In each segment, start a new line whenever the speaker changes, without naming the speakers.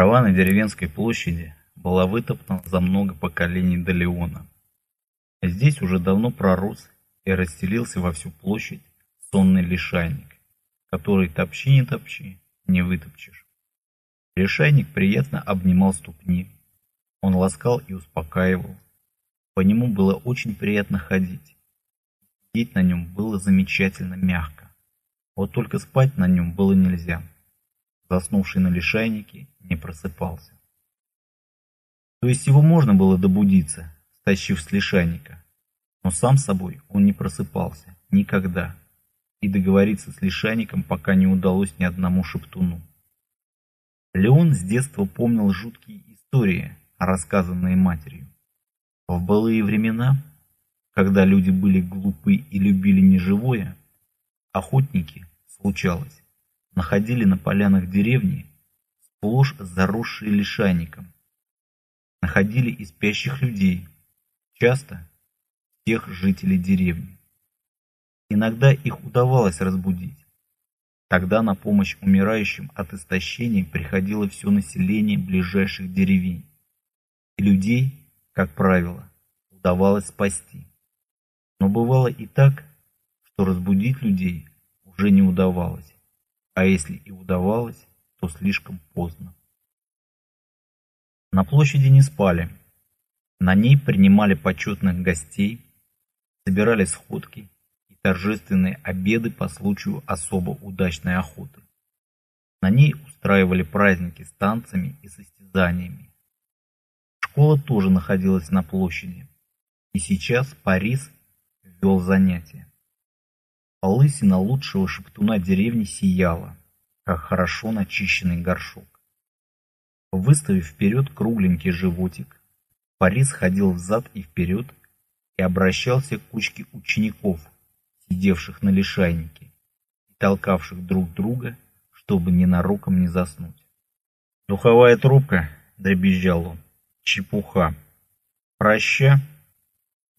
Трава на деревенской площади была вытоптана за много поколений до Леона. Здесь уже давно пророс и расстелился во всю площадь сонный лишайник, который топчи не топчи, не вытопчешь. Лишайник приятно обнимал ступни, он ласкал и успокаивал. По нему было очень приятно ходить. Сидеть на нем было замечательно мягко. Вот только спать на нем было нельзя. Заснувший на лишайнике не просыпался. То есть его можно было добудиться, стащив с лишайника, но сам собой он не просыпался никогда, и договориться с лишайником пока не удалось ни одному шептуну. Леон с детства помнил жуткие истории, рассказанные матерью. В былые времена, когда люди были глупы и любили неживое, охотники, случалось, находили на полянах деревни сплошь заросшие лишайником. Находили и спящих людей, часто тех жителей деревни. Иногда их удавалось разбудить. Тогда на помощь умирающим от истощения приходило все население ближайших деревень. И людей, как правило, удавалось спасти. Но бывало и так, что разбудить людей уже не удавалось. А если и удавалось, то слишком поздно. На площади не спали. На ней принимали почетных гостей, собирали сходки и торжественные обеды по случаю особо удачной охоты. На ней устраивали праздники с танцами и состязаниями. Школа тоже находилась на площади, и сейчас Парис вел занятия. Лысина лучшего шептуна деревни сияла, как хорошо начищенный горшок. Выставив вперед кругленький животик, Борис ходил взад и вперед и обращался к кучке учеников, сидевших на лишайнике и толкавших друг друга, чтобы ненароком не заснуть. «Духовая трубка», — дребезжал он, — «чепуха. Проща,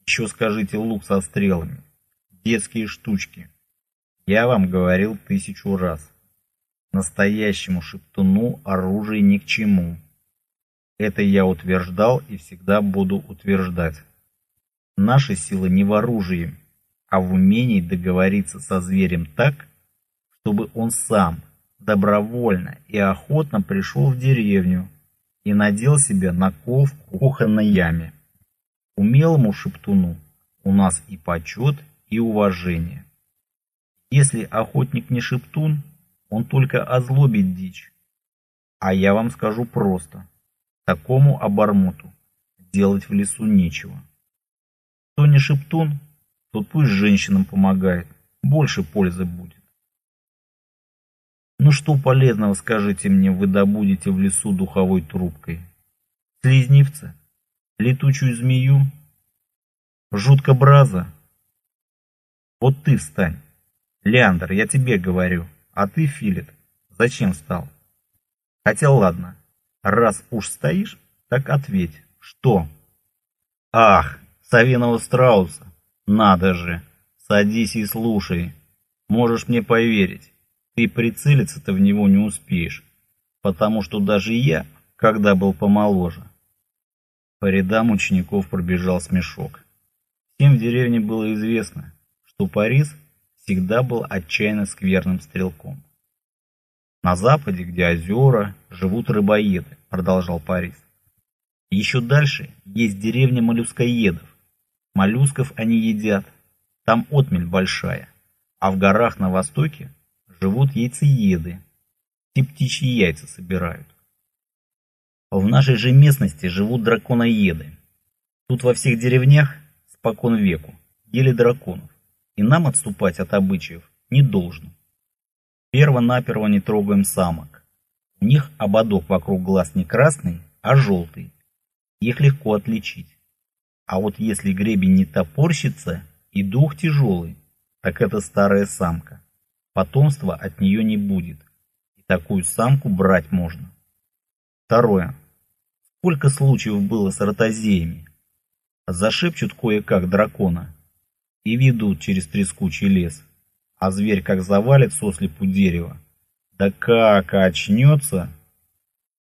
еще скажите лук со стрелами, детские штучки. Я вам говорил тысячу раз. Настоящему шептуну оружие ни к чему. Это я утверждал и всегда буду утверждать. Наша сила не в оружии, а в умении договориться со зверем так, чтобы он сам добровольно и охотно пришел в деревню и надел себе на ков в кухонной яме. Умелому шептуну у нас и почет, и уважение. Если охотник не шептун, он только озлобит дичь. А я вам скажу просто. Такому обормоту делать в лесу нечего. Кто не шептун, тот пусть женщинам помогает. Больше пользы будет. Ну что полезного, скажите мне, вы добудете в лесу духовой трубкой? Слизнивца? Летучую змею? Жутко браза? Вот ты встань. Леандр, я тебе говорю. А ты, Филипп, зачем встал? Хотя ладно, раз уж стоишь, так ответь, что? Ах, Савиного страуса, надо же, садись и слушай. Можешь мне поверить, ты прицелиться-то в него не успеешь, потому что даже я, когда был помоложе. По рядам учеников пробежал смешок. Всем в деревне было известно, что Парис всегда был отчаянно скверным стрелком. На западе, где озера, живут рыбоеды, продолжал Парис. Еще дальше есть деревня моллюскоедов. Моллюсков они едят, там отмель большая, а в горах на востоке живут яйцееды, те птичьи яйца собирают. В нашей же местности живут драконоеды. Тут во всех деревнях спокон веку ели драконов и нам отступать от обычаев не должно. Перво-наперво не трогаем самок. У них ободок вокруг глаз не красный, а желтый. Их легко отличить. А вот если гребень не топорщится и дух тяжелый, так это старая самка. Потомства от нее не будет. И такую самку брать можно. Второе. Сколько случаев было с ротозеями? Зашепчут кое-как дракона, и ведут через трескучий лес. А зверь как завалит сослепу дерева, да как очнется!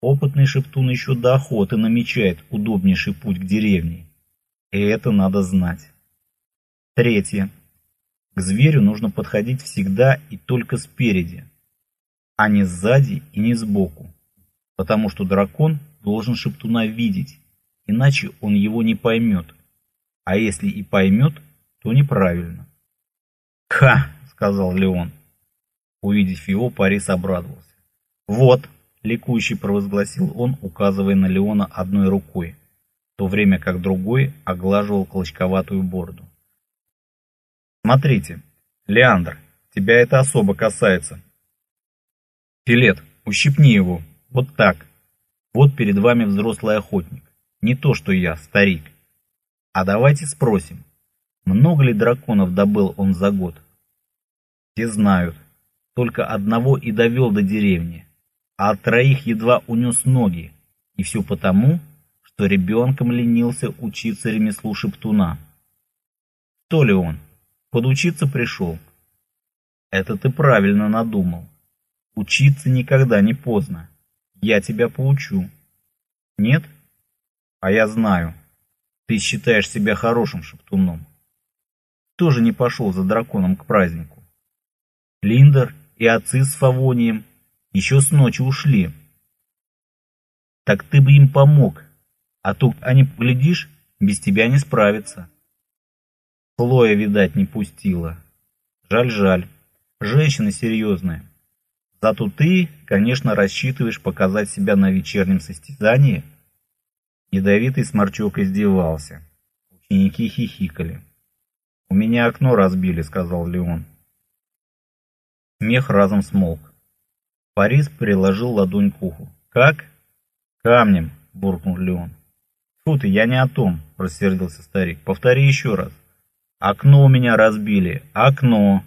Опытный шептун еще до охоты намечает удобнейший путь к деревне. И это надо знать. Третье. К зверю нужно подходить всегда и только спереди, а не сзади и не сбоку, потому что дракон должен шептуна видеть, иначе он его не поймет, а если и поймет, то неправильно. «Ха!» — сказал Леон. Увидев его, Парис обрадовался. «Вот!» — ликующий провозгласил он, указывая на Леона одной рукой, в то время как другой оглаживал клочковатую бороду. Смотрите, Леандр, тебя это особо касается. Филет, ущипни его, вот так. Вот перед вами взрослый охотник, не то что я, старик. А давайте спросим, много ли драконов добыл он за год? Все знают, только одного и довел до деревни, а от троих едва унес ноги, и все потому, что ребенком ленился учиться ремеслу шептуна. То ли он? Подучиться пришел. Это ты правильно надумал. Учиться никогда не поздно. Я тебя поучу. Нет? А я знаю. Ты считаешь себя хорошим шептуном. Тоже не пошел за драконом к празднику. Линдер и отцы с Фавонием еще с ночи ушли. Так ты бы им помог, а то они, глядишь, без тебя не справятся. Хлоя, видать, не пустила. Жаль-жаль. Женщина серьезная. Зато ты, конечно, рассчитываешь показать себя на вечернем состязании. Ядовитый сморчок издевался. Ученики хихикали. «У меня окно разбили», — сказал Леон. Смех разом смолк. Парис приложил ладонь к уху. «Как?» «Камнем», — буркнул Леон. «Фу ты, я не о том», — рассердился старик. «Повтори еще раз». Окно у меня разбили. Окно.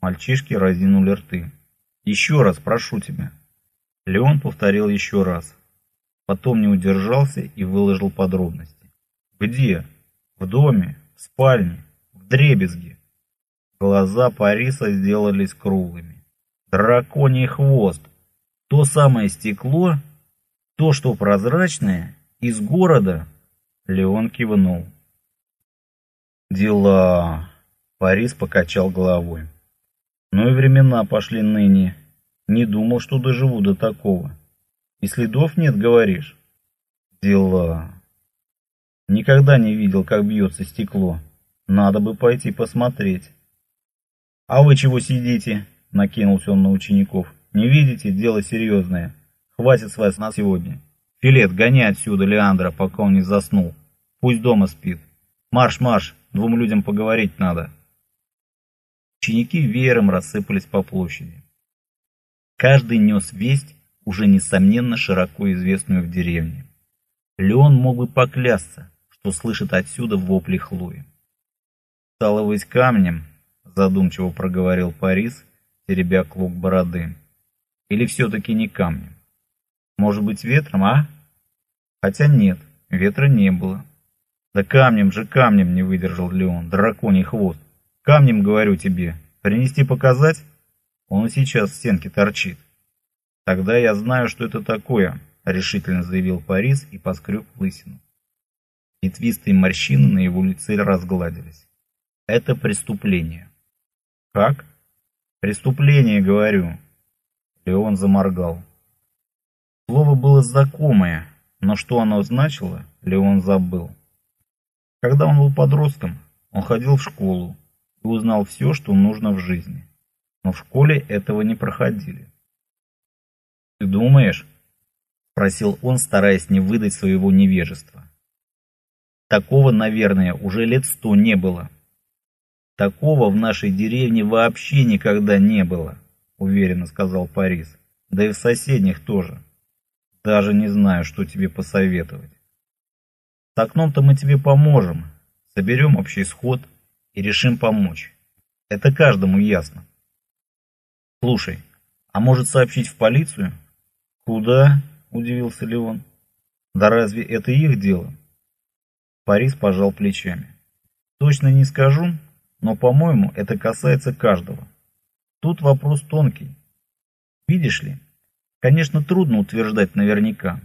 Мальчишки разинули рты. Еще раз прошу тебя. Леон повторил еще раз. Потом не удержался и выложил подробности. Где? В доме, в спальне, в дребезге. Глаза Париса сделались круглыми. Драконий хвост. То самое стекло, то, что прозрачное, из города. Леон кивнул. Дела. Парис покачал головой. Ну и времена пошли ныне. Не думал, что доживу до такого. И следов нет, говоришь? Дела. Никогда не видел, как бьется стекло. Надо бы пойти посмотреть. А вы чего сидите? Накинулся он на учеников. Не видите, дело серьезное. Хватит с вас на сегодня. Филет, гони отсюда Леандра, пока он не заснул. Пусть дома спит. Марш, марш, Двум людям поговорить надо. Ученики веером рассыпались по площади. Каждый нес весть, уже несомненно широко известную в деревне. Леон мог бы поклясться, что слышит отсюда вопли Хлои. «Стало быть камнем», — задумчиво проговорил Парис, теребя клок бороды. «Или все-таки не камнем? Может быть, ветром, а?» Хотя нет, ветра не было. Да камнем же камнем не выдержал Леон, драконий хвост. Камнем, говорю тебе, принести показать? Он и сейчас в стенке торчит. Тогда я знаю, что это такое, решительно заявил Парис и поскреб лысину. Ветвистые морщины на его лице разгладились. Это преступление. Как? Преступление, говорю. Леон заморгал. Слово было знакомое, но что оно значило, Леон забыл. Когда он был подростком, он ходил в школу и узнал все, что нужно в жизни. Но в школе этого не проходили. «Ты думаешь?» – спросил он, стараясь не выдать своего невежества. «Такого, наверное, уже лет сто не было. Такого в нашей деревне вообще никогда не было», – уверенно сказал Парис. «Да и в соседних тоже. Даже не знаю, что тебе посоветовать». С окном-то мы тебе поможем, соберем общий сход и решим помочь. Это каждому ясно. Слушай, а может сообщить в полицию? Куда? Удивился Леон. Да разве это их дело? Парис пожал плечами. Точно не скажу, но, по-моему, это касается каждого. Тут вопрос тонкий. Видишь ли, Конечно, трудно утверждать наверняка.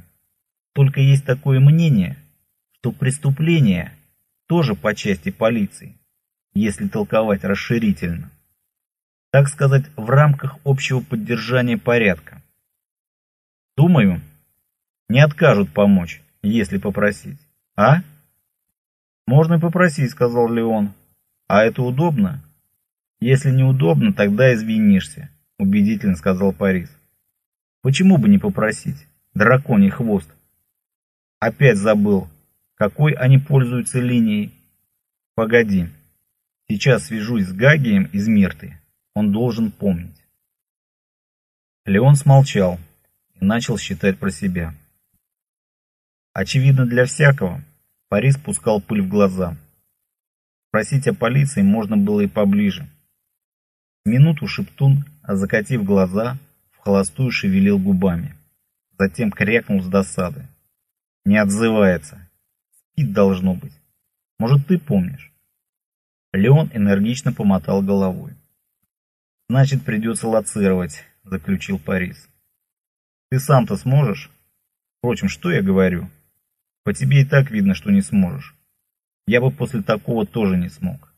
Только есть такое мнение, что преступление тоже по части полиции, если толковать расширительно. Так сказать, в рамках общего поддержания порядка. Думаю, не откажут помочь, если попросить. А? Можно и попросить, сказал Леон. А это удобно? Если неудобно, тогда извинишься, убедительно сказал Парис. Почему бы не попросить? Драконий хвост. Опять забыл, какой они пользуются линией. Погоди. Сейчас свяжусь с Гагием из Мирты. Он должен помнить. Леон смолчал и начал считать про себя. Очевидно для всякого, Парис пускал пыль в глаза. Спросить о полиции можно было и поближе. Минуту Шептун, закатив глаза, в холостую шевелил губами. Затем крякнул с досады. Не отзывается. Спит должно быть. Может, ты помнишь? Леон энергично помотал головой. Значит, придется лоцировать, заключил Парис. Ты сам-то сможешь? Впрочем, что я говорю? По тебе и так видно, что не сможешь. Я бы после такого тоже не смог.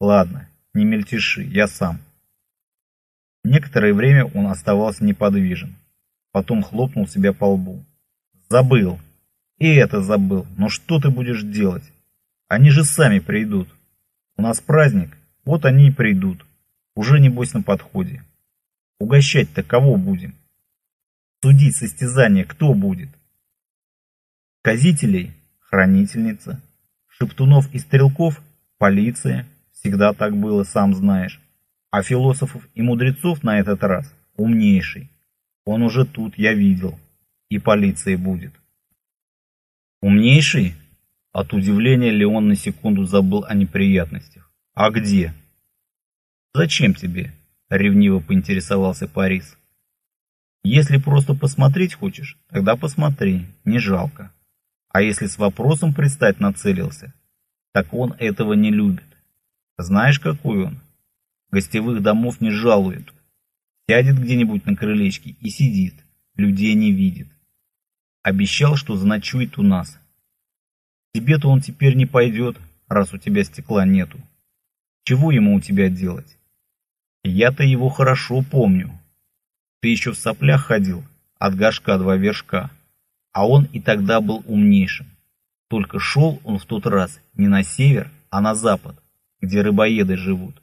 Ладно, не мельтеши, я сам. Некоторое время он оставался неподвижен. Потом хлопнул себя по лбу. Забыл. И это забыл. Но что ты будешь делать? Они же сами придут. У нас праздник, вот они и придут. Уже небось на подходе. Угощать-то кого будем? Судить состязание кто будет? Казителей – хранительница. Шептунов и стрелков – полиция. Всегда так было, сам знаешь. А философов и мудрецов на этот раз – умнейший. Он уже тут, я видел. И полиция будет. Умнейший? От удивления Леон на секунду забыл о неприятностях. А где? Зачем тебе? Ревниво поинтересовался Парис. Если просто посмотреть хочешь, тогда посмотри, не жалко. А если с вопросом пристать нацелился, так он этого не любит. Знаешь, какой он? Гостевых домов не жалует. Сядет где-нибудь на крылечке и сидит, людей не видит. Обещал, что заночует у нас. Тебе-то он теперь не пойдет, раз у тебя стекла нету. Чего ему у тебя делать? Я-то его хорошо помню. Ты еще в соплях ходил, от горшка два вершка а он и тогда был умнейшим. Только шел он в тот раз не на север, а на запад, где рыбоеды живут.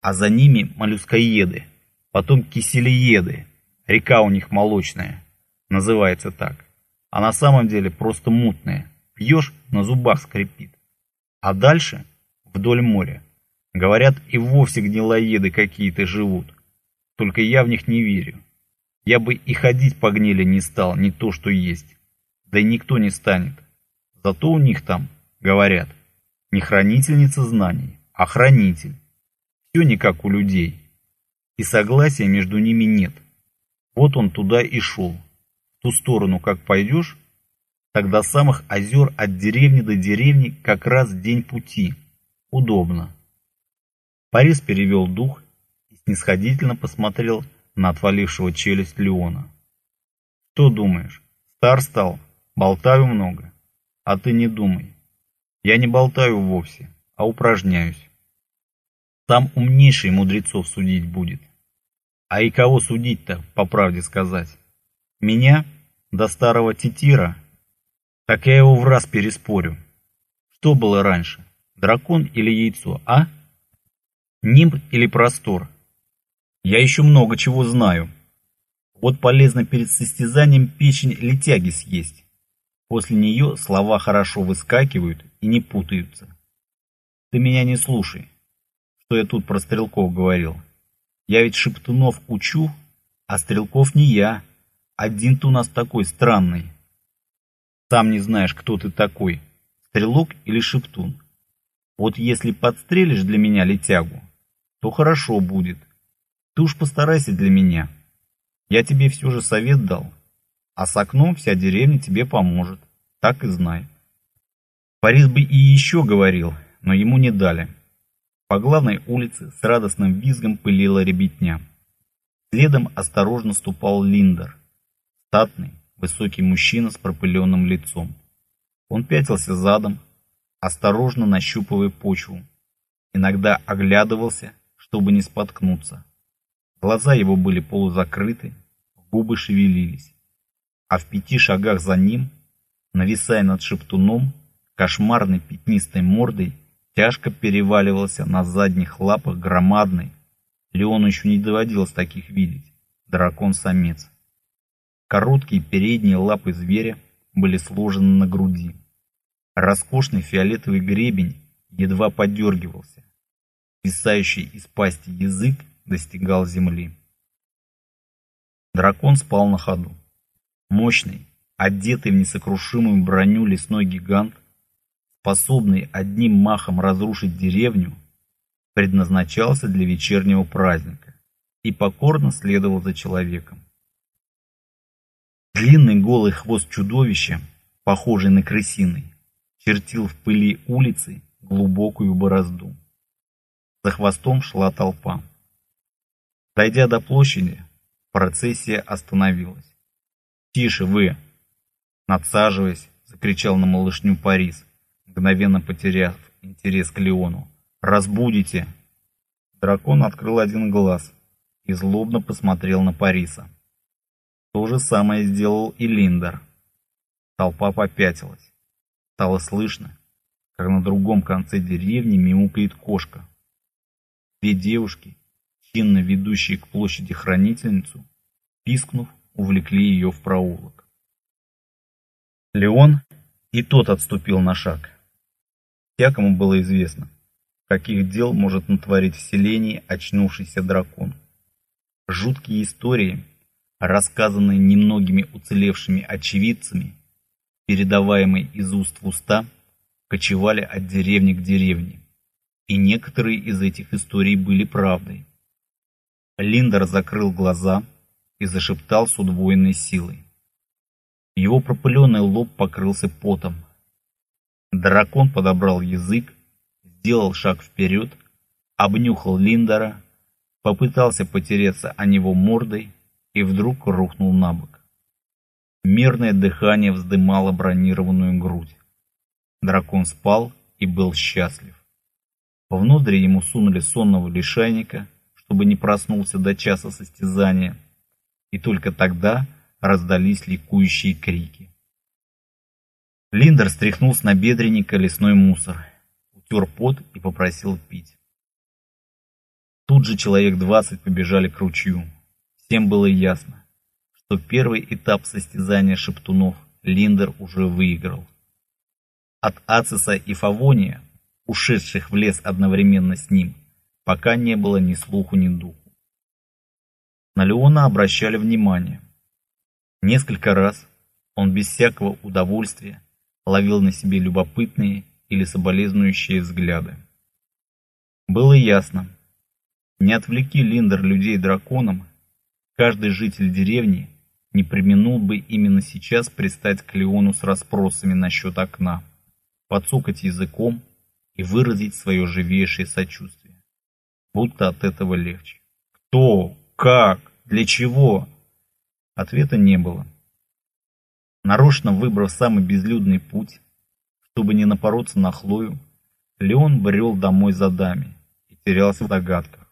А за ними моллюскоеды, потом киселееды, река у них молочная, называется так. А на самом деле просто мутная, пьешь, на зубах скрипит. А дальше, вдоль моря, говорят, и вовсе гнилоеды какие-то живут. Только я в них не верю. Я бы и ходить по гнили не стал, не то что есть. Да и никто не станет. Зато у них там, говорят, не хранительница знаний, а хранитель. Все не как у людей. И согласия между ними нет. Вот он туда и шел. В ту сторону, как пойдешь, до самых озер от деревни до деревни как раз день пути. Удобно. Парис перевел дух и снисходительно посмотрел на отвалившего челюсть Леона. Что думаешь, стар стал? Болтаю много. А ты не думай. Я не болтаю вовсе, а упражняюсь. Там умнейший мудрецов судить будет. А и кого судить-то, по правде сказать? Меня? До старого титира? Так я его в раз переспорю. Что было раньше, дракон или яйцо, а? Нимб или простор? Я еще много чего знаю. Вот полезно перед состязанием печень летяги съесть. После нее слова хорошо выскакивают и не путаются. Ты меня не слушай, что я тут про стрелков говорил. Я ведь шептунов учу, а стрелков не я. Один ты у нас такой странный. Сам не знаешь, кто ты такой, стрелок или шептун. Вот если подстрелишь для меня летягу, то хорошо будет. Ты уж постарайся для меня. Я тебе все же совет дал. А с окном вся деревня тебе поможет. Так и знай. Борис бы и еще говорил, но ему не дали. По главной улице с радостным визгом пылила ребятня. Следом осторожно ступал Линдер, статный, высокий мужчина с пропыленным лицом. Он пятился задом, осторожно нащупывая почву, иногда оглядывался, чтобы не споткнуться. Глаза его были полузакрыты, губы шевелились, а в пяти шагах за ним, нависая над шептуном, кошмарной пятнистой мордой, тяжко переваливался на задних лапах громадный, Леону еще не доводилось таких видеть, дракон-самец. Короткие передние лапы зверя были сложены на груди. Роскошный фиолетовый гребень едва подергивался. Писающий из пасти язык достигал земли. Дракон спал на ходу. Мощный, одетый в несокрушимую броню лесной гигант, способный одним махом разрушить деревню, предназначался для вечернего праздника и покорно следовал за человеком. Длинный голый хвост чудовища, похожий на крысиный, чертил в пыли улицы глубокую борозду. За хвостом шла толпа. Дойдя до площади, процессия остановилась. «Тише вы!» Надсаживаясь, закричал на малышню Парис, мгновенно потеряв интерес к Леону. «Разбудите!» Дракон открыл один глаз и злобно посмотрел на Париса. То же самое сделал и Линдер. Толпа попятилась. Стало слышно, как на другом конце деревни мяукает кошка. Две девушки, чинно ведущие к площади хранительницу, пискнув, увлекли ее в проулок. Леон и тот отступил на шаг. Всякому было известно, каких дел может натворить в селении очнувшийся дракон. Жуткие истории, рассказанные немногими уцелевшими очевидцами, передаваемые из уст в уста, кочевали от деревни к деревне, и некоторые из этих историй были правдой. Линдер закрыл глаза и зашептал с удвоенной силой. Его пропыленный лоб покрылся потом. Дракон подобрал язык, сделал шаг вперед, обнюхал Линдера, попытался потереться о него мордой и вдруг рухнул на бок. Мерное дыхание вздымало бронированную грудь. Дракон спал и был счастлив. Внутрь ему сунули сонного лишайника, чтобы не проснулся до часа состязания, и только тогда раздались ликующие крики. Линдер стряхнул с набедренника лесной мусор, утер пот и попросил пить. Тут же человек двадцать побежали к ручью. Всем было ясно, что первый этап состязания шептунов Линдер уже выиграл. От Ациса и Фавония, ушедших в лес одновременно с ним, пока не было ни слуху, ни духу. На Леона обращали внимание. Несколько раз он без всякого удовольствия ловил на себе любопытные или соболезнующие взгляды. Было ясно, не отвлеки Линдер людей драконом, каждый житель деревни не применул бы именно сейчас пристать к Леону с расспросами насчет окна, подсукать языком и выразить свое живейшее сочувствие. Будто от этого легче. Кто? Как? Для чего? Ответа не было. Нарочно выбрав самый безлюдный путь, чтобы не напороться на Хлою, Леон брел домой за дами и терялся в догадках.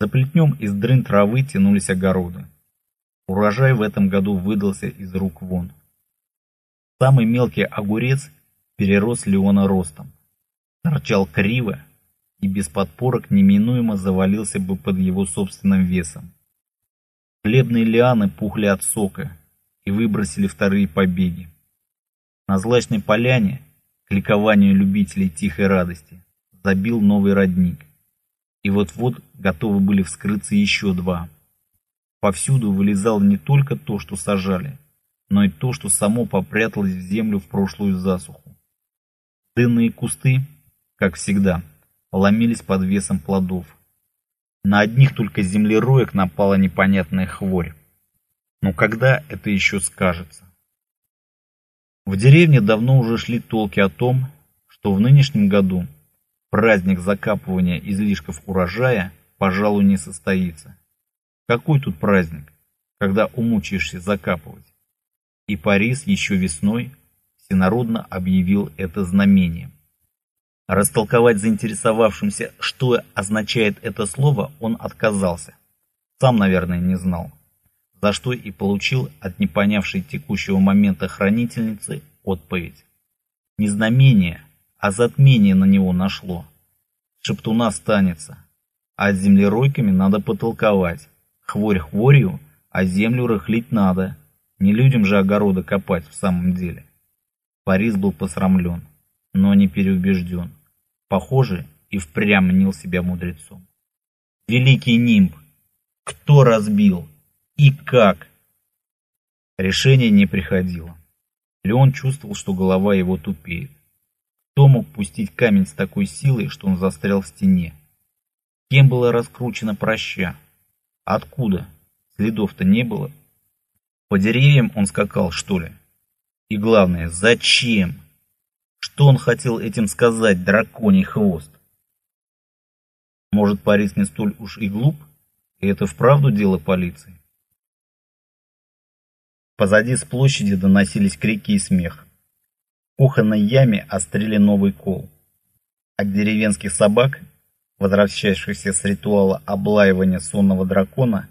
За плетнем из дрын травы тянулись огороды. Урожай в этом году выдался из рук вон. Самый мелкий огурец перерос Леона ростом. Торчал криво и без подпорок неминуемо завалился бы под его собственным весом. Хлебные лианы пухли от сока и выбросили вторые побеги. На злачной поляне, к ликованию любителей тихой радости, забил новый родник. И вот-вот готовы были вскрыться еще два. Повсюду вылезало не только то, что сажали, но и то, что само попряталось в землю в прошлую засуху. Дынные кусты, как всегда, ломились под весом плодов. На одних только землероек напала непонятная хворь. Но когда это еще скажется? В деревне давно уже шли толки о том, что в нынешнем году праздник закапывания излишков урожая, пожалуй, не состоится. Какой тут праздник, когда умучаешься закапывать? И Парис еще весной всенародно объявил это знамением. Растолковать заинтересовавшимся, что означает это слово, он отказался. Сам, наверное, не знал. За что и получил от непонявшей текущего момента хранительницы отповедь. Не знамение, а затмение на него нашло. Шептуна станется, а с землеройками надо потолковать. Хворь хворью, а землю рыхлить надо. Не людям же огорода копать в самом деле. Борис был посрамлен, но не переубежден. Похоже, и впрямь мнил себя мудрецом. Великий нимб! Кто разбил? И как? Решение не приходило. Леон чувствовал, что голова его тупеет. Кто мог пустить камень с такой силой, что он застрял в стене? Кем было раскручено проща? Откуда? Следов-то не было. По деревьям он скакал, что ли? И главное, зачем? Что он хотел этим сказать, драконий хвост? Может, Парис не столь уж и глуп, и это вправду дело полиции? Позади с площади доносились крики и смех. В кухонной яме острили новый кол. От деревенских собак, возвращающихся с ритуала облаивания сонного дракона,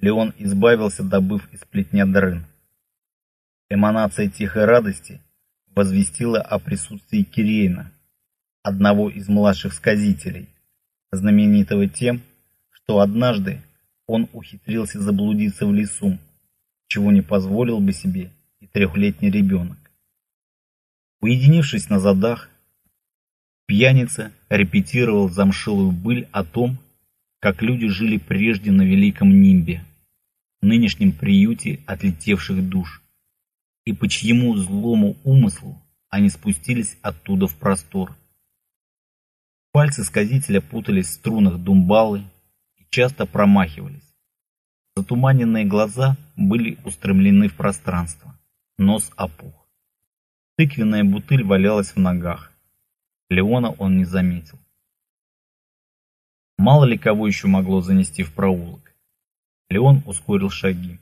Леон избавился, добыв из плетня дрын. Эманация тихой радости возвестила о присутствии Кирейна, одного из младших сказителей, знаменитого тем, что однажды он ухитрился заблудиться в лесу, чего не позволил бы себе и трехлетний ребенок. Уединившись на задах, пьяница репетировал замшилую быль о том, как люди жили прежде на Великом Нимбе, нынешнем приюте отлетевших душ и по чьему злому умыслу они спустились оттуда в простор. Пальцы сказителя путались в струнах думбалы и часто промахивались. Затуманенные глаза были устремлены в пространство, нос опух. Тыквенная бутыль валялась в ногах. Леона он не заметил. Мало ли кого еще могло занести в проулок. Леон ускорил шаги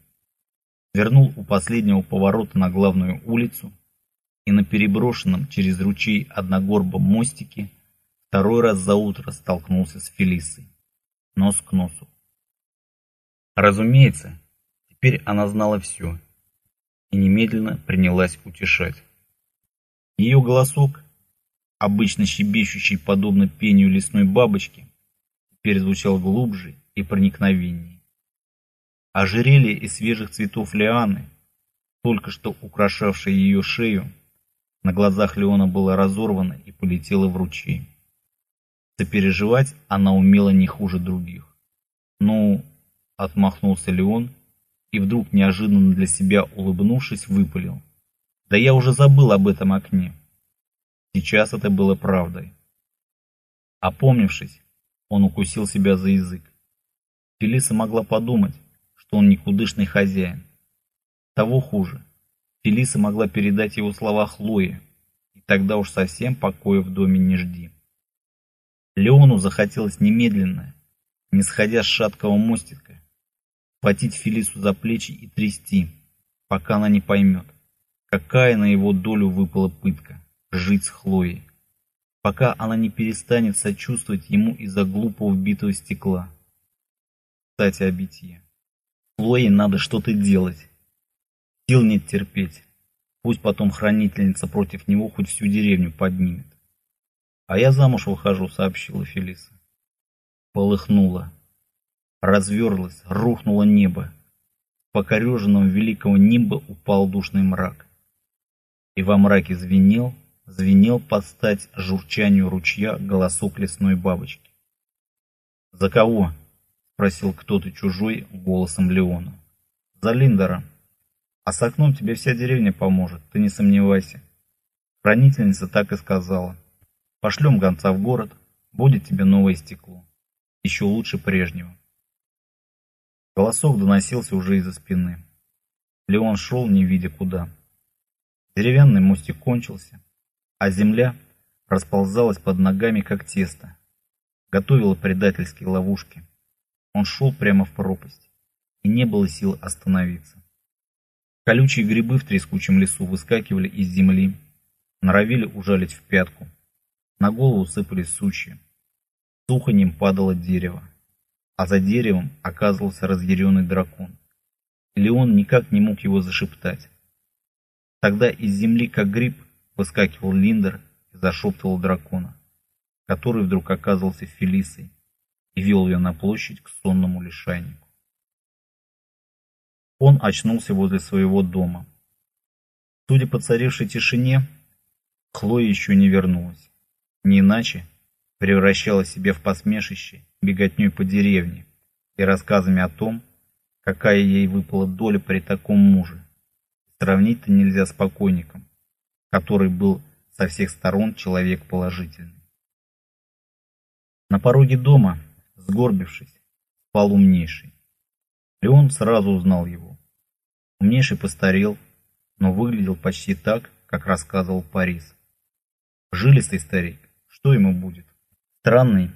свернул у последнего поворота на главную улицу и на переброшенном через ручей одногорбом мостике второй раз за утро столкнулся с Фелисой, нос к носу. Разумеется, теперь она знала все и немедленно принялась утешать. Ее голосок, обычно щебечущий подобно пению лесной бабочки, теперь звучал глубже и проникновеннее. Ожерелье из свежих цветов лианы, только что украшавшее ее шею, на глазах Леона было разорвано и полетело в ручей. Сопереживать она умела не хуже других. «Ну...» — отмахнулся Леон и вдруг, неожиданно для себя улыбнувшись, выпалил. «Да я уже забыл об этом окне». Сейчас это было правдой. Опомнившись, он укусил себя за язык. Фелиса могла подумать, что он никудышный хозяин. Того хуже. Фелиса могла передать его слова Хлое, и тогда уж совсем покоя в доме не жди. Леону захотелось немедленно, не сходя с шаткого мостика, схватить Фелису за плечи и трясти, пока она не поймет, какая на его долю выпала пытка – жить с Хлоей, пока она не перестанет сочувствовать ему из-за глупого вбитого стекла. Кстати, о битье. Хлое надо что-то делать. Сил нет терпеть. Пусть потом хранительница против него хоть всю деревню поднимет. А я замуж выхожу, сообщила Фелиса. Полыхнуло. Разверлось, рухнуло небо. В покореженном великого нимба упал душный мрак. И во мраке звенел, звенел под стать журчанию ручья голосок лесной бабочки. «За кого?» Спросил кто-то чужой голосом Леона. За Линдера. А с окном тебе вся деревня поможет, ты не сомневайся. Хранительница так и сказала. Пошлем гонца в город, будет тебе новое стекло. Еще лучше прежнего. Голосок доносился уже из-за спины. Леон шел, не видя куда. Деревянный мостик кончился, а земля расползалась под ногами, как тесто. Готовила предательские ловушки. Он шел прямо в пропасть. и не было сил остановиться. Колючие грибы в трескучем лесу выскакивали из земли, норовили ужалить в пятку. На голову сыпались сучья. Сухонем падало дерево, а за деревом оказывался разъяренный дракон. Леон никак не мог его зашептать. Тогда из земли, как гриб, выскакивал Линдер и зашептывал дракона, который вдруг оказывался Фелисой и вел ее на площадь к сонному лишайнику. Он очнулся возле своего дома. Судя по царившей тишине, Хлоя еще не вернулась. Не иначе превращала себя в посмешище беготней по деревне и рассказами о том, какая ей выпала доля при таком муже. Сравнить-то нельзя с покойником, который был со всех сторон человек положительный. На пороге дома, сгорбившись, спал умнейший. Леон сразу узнал его. Умнейший постарел, но выглядел почти так, как рассказывал Парис. Жилистый старик, что ему будет? Странный,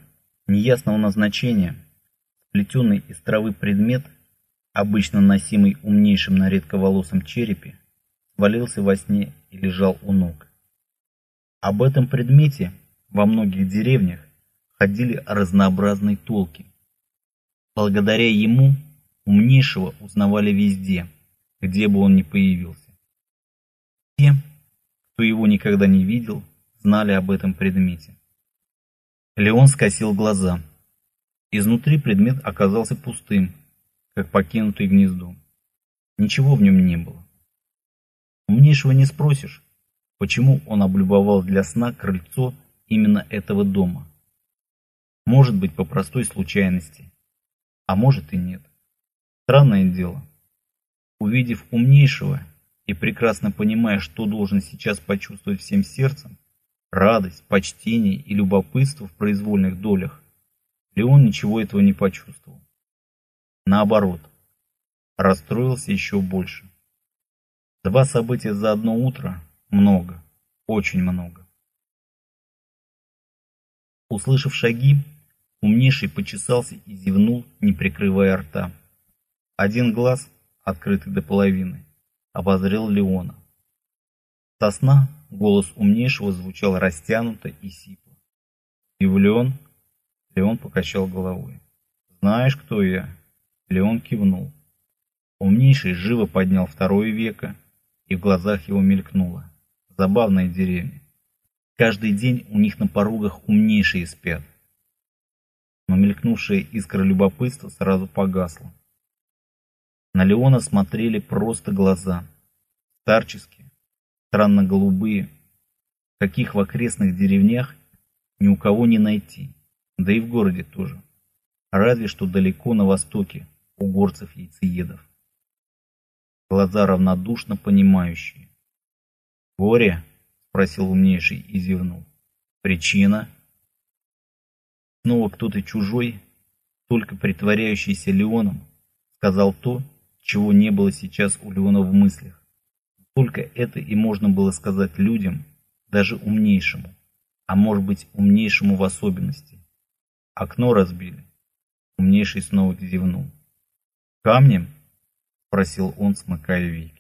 неясного назначения, сплетенный из травы предмет, обычно носимый умнейшим на редковолосом черепе, свалился во сне и лежал у ног. Об этом предмете во многих деревнях ходили разнообразные толки. Благодаря ему умнейшего узнавали везде, где бы он ни появился. Те, кто его никогда не видел, знали об этом предмете. Леон скосил глаза. Изнутри предмет оказался пустым, как покинутый гнездо. Ничего в нем не было. Умнейшего не спросишь, почему он облюбовал для сна крыльцо именно этого дома. Может быть, по простой случайности, а может и нет. Странное дело. Увидев умнейшего и прекрасно понимая, что должен сейчас почувствовать всем сердцем, радость, почтение и любопытство в произвольных долях, Леон ничего этого не почувствовал. Наоборот, расстроился еще больше. Два события за одно утро – много, очень много. Услышав шаги, умнейший почесался и зевнул, не прикрывая рта. Один глаз, открытый до половины, обозрел Леона. Сосна Голос умнейшего звучал растянуто и сипло. «Удивлен?» Леон покачал головой. «Знаешь, кто я?» Леон кивнул. Умнейший живо поднял второе веко, и в глазах его мелькнуло. Забавная деревня. Каждый день у них на порогах умнейшие спят. Но мелькнувшая искра любопытства сразу погасла. На Леона смотрели просто глаза. Старческие, странно голубые, каких в окрестных деревнях ни у кого не найти, да и в городе тоже. Разве что далеко на востоке, у горцев-яйцеедов. Глаза равнодушно понимающие. «Горе?» — спросил умнейший и зевнул. «Причина?» Снова кто-то чужой, только притворяющийся Леоном, сказал то, чего не было сейчас у Леона в мыслях. Только это и можно было сказать людям, даже умнейшему, а может быть умнейшему в особенности. Окно разбили. Умнейший снова зевнул. «Камнем?» – спросил он, смыкая веки.